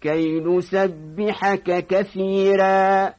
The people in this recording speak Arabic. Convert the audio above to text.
كي نسبحك كثيرا.